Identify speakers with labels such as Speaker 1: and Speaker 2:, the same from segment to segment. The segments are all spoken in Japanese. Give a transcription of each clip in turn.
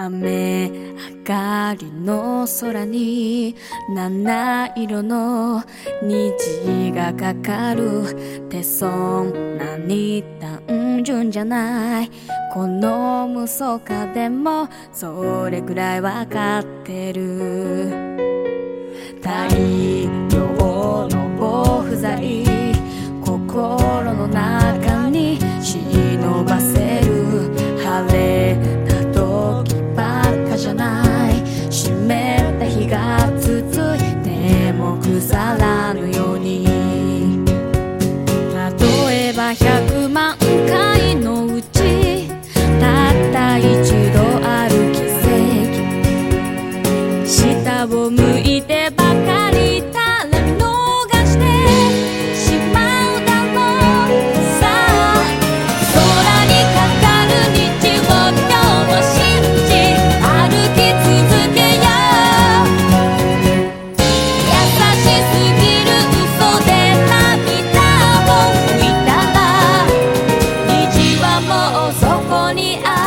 Speaker 1: 雨上がりの空に七色の虹がかかる。ってそんなに単純じゃない。この無双かでもそれくらいわかってる。大量の防腐剤100万回のうちたった一度ある奇跡下を向いてそこにある。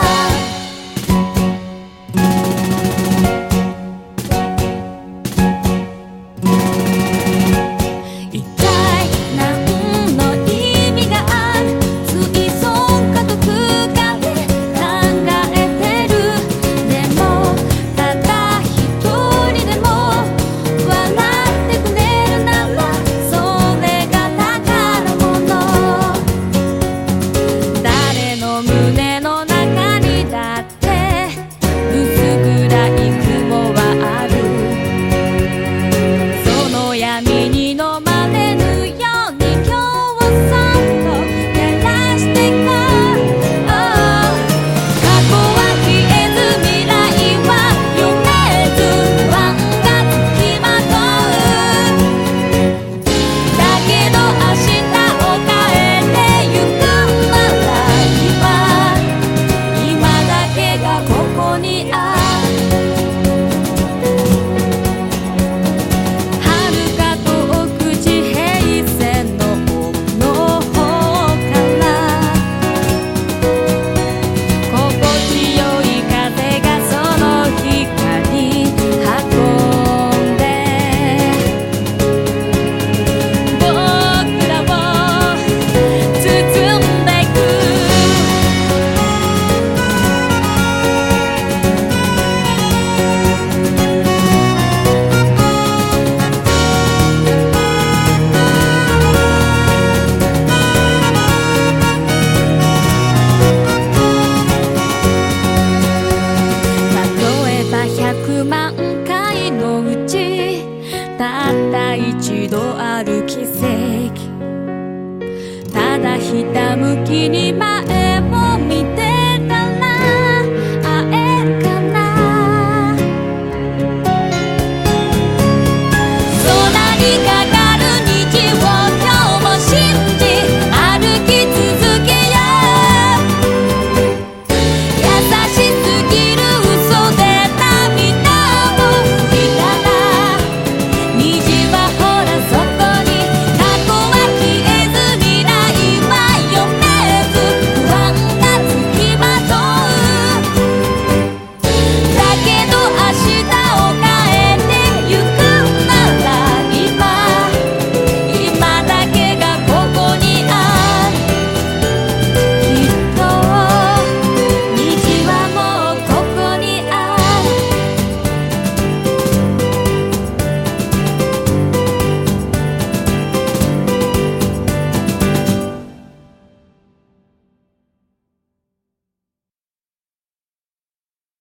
Speaker 1: 替你买。